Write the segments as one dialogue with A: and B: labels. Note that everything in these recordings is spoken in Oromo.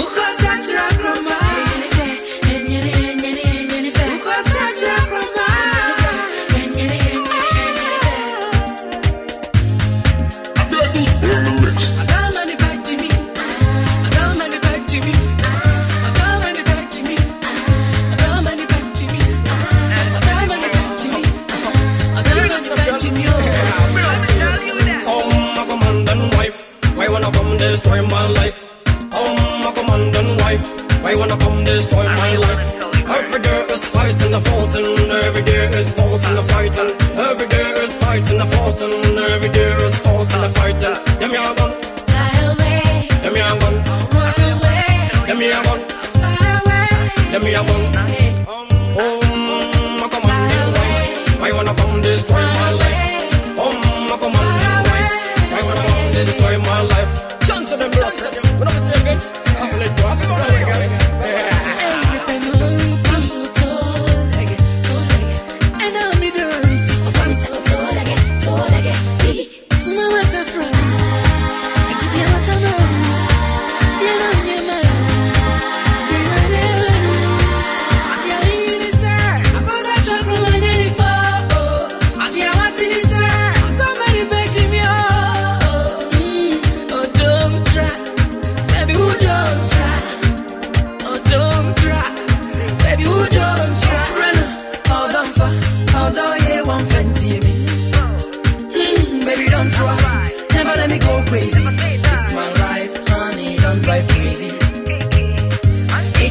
A: Бухай! I wanna come destroy my life. Every day is fighting and a force, and every day is force and a fight, every day is fighting and a force, and every day is force and a fight, and them ya gone.
B: Fly away.
A: Them ya gone.
B: Run away.
A: Them ya gone.
B: Fly away.
A: Them ya
B: gone.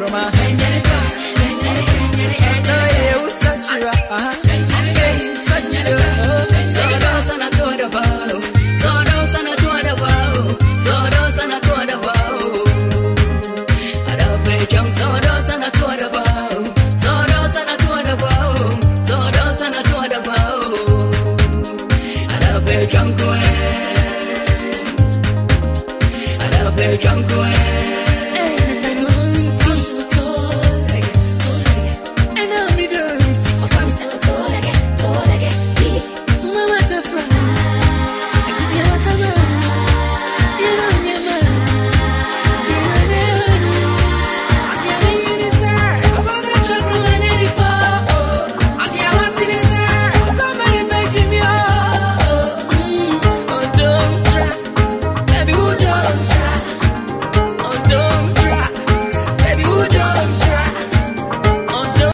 B: of chira chroma. No, yeah, who's such chira? Hey, such chira.
C: Jungle,